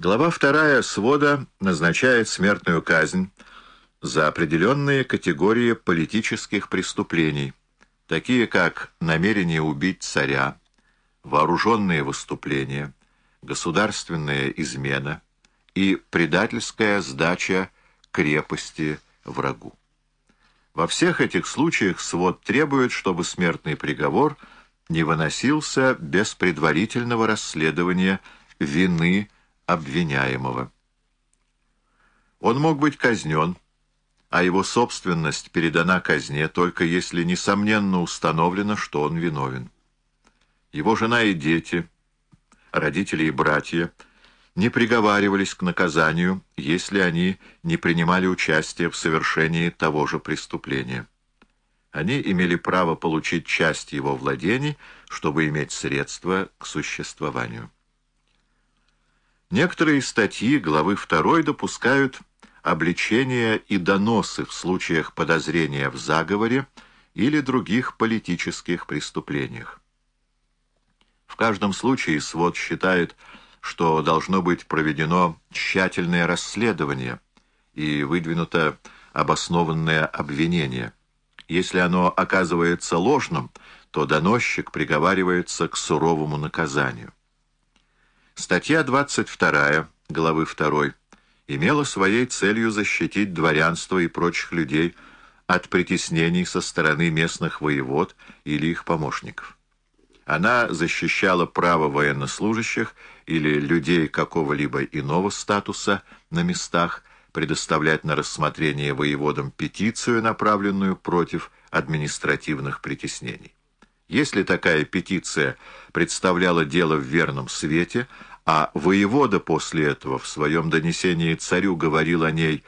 Глава вторая свода назначает смертную казнь за определенные категории политических преступлений, такие как намерение убить царя, вооруженные выступления, государственная измена и предательская сдача крепости врагу. Во всех этих случаях свод требует, чтобы смертный приговор не выносился без предварительного расследования вины обвиняемого. Он мог быть казнен, а его собственность передана казне, только если несомненно установлено, что он виновен. Его жена и дети, родители и братья не приговаривались к наказанию, если они не принимали участие в совершении того же преступления. Они имели право получить часть его владений, чтобы иметь средства к существованию. Некоторые статьи главы 2 допускают обличения и доносы в случаях подозрения в заговоре или других политических преступлениях. В каждом случае свод считает, что должно быть проведено тщательное расследование и выдвинуто обоснованное обвинение. Если оно оказывается ложным, то доносчик приговаривается к суровому наказанию. Статья 22 главы 2 имела своей целью защитить дворянство и прочих людей от притеснений со стороны местных воевод или их помощников. Она защищала право военнослужащих или людей какого-либо иного статуса на местах предоставлять на рассмотрение воеводам петицию, направленную против административных притеснений. Если такая петиция представляла дело в верном свете, а воевода после этого в своем донесении царю говорил о ней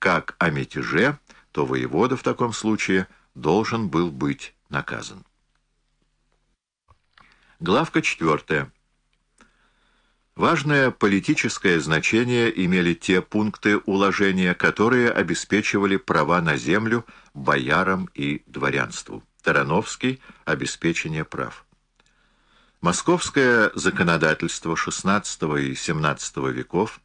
как о мятеже, то воевода в таком случае должен был быть наказан. Главка четвертая. Важное политическое значение имели те пункты уложения, которые обеспечивали права на землю боярам и дворянству. Тарановский – обеспечение прав. Московское законодательство XVI и XVII веков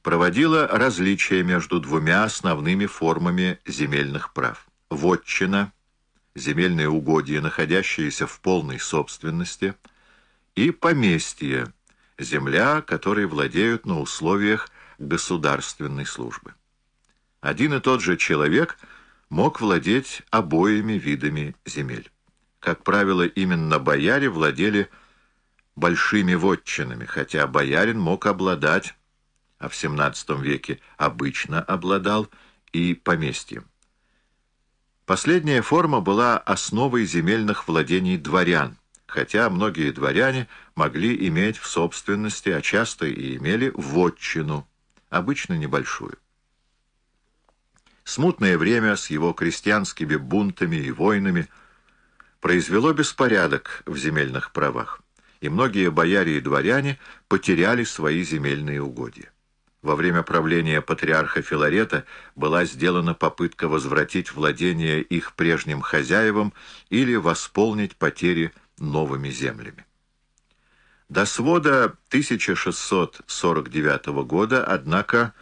проводило различия между двумя основными формами земельных прав. Вотчина, земельные угодья, находящиеся в полной собственности, и поместье, земля, которой владеют на условиях государственной службы. Один и тот же человек мог владеть обоими видами земель. Как правило, именно бояре владели большими вотчинами, хотя боярин мог обладать, а в XVII веке обычно обладал, и поместьем. Последняя форма была основой земельных владений дворян, хотя многие дворяне могли иметь в собственности, а часто и имели вотчину, обычно небольшую. Смутное время с его крестьянскими бунтами и войнами произвело беспорядок в земельных правах и многие бояре и дворяне потеряли свои земельные угодья. Во время правления патриарха Филарета была сделана попытка возвратить владение их прежним хозяевам или восполнить потери новыми землями. До свода 1649 года, однако,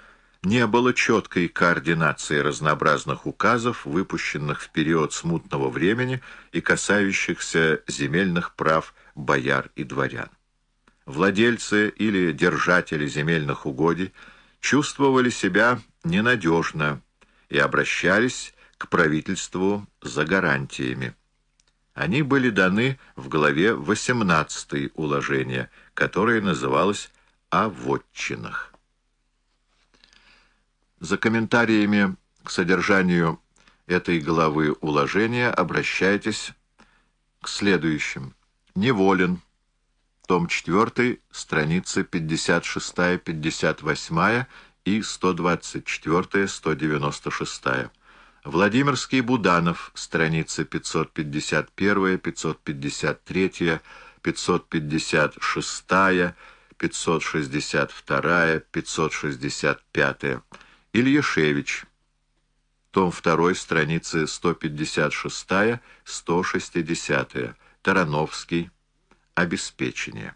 не было четкой координации разнообразных указов, выпущенных в период смутного времени и касающихся земельных прав бояр и дворян. Владельцы или держатели земельных угодий чувствовали себя ненадежно и обращались к правительству за гарантиями. Они были даны в главе 18 уложения, которое называлось «О вотчинах». За комментариями к содержанию этой главы уложения обращайтесь к следующим неволен. Том 4, страницы 56-58 и 124-196. Владимирский Буданов, страницы 551, 553, 556, 562, 565. Ильяшевич, том 2, страницы 156, 160. Тарановский. Обеспечение.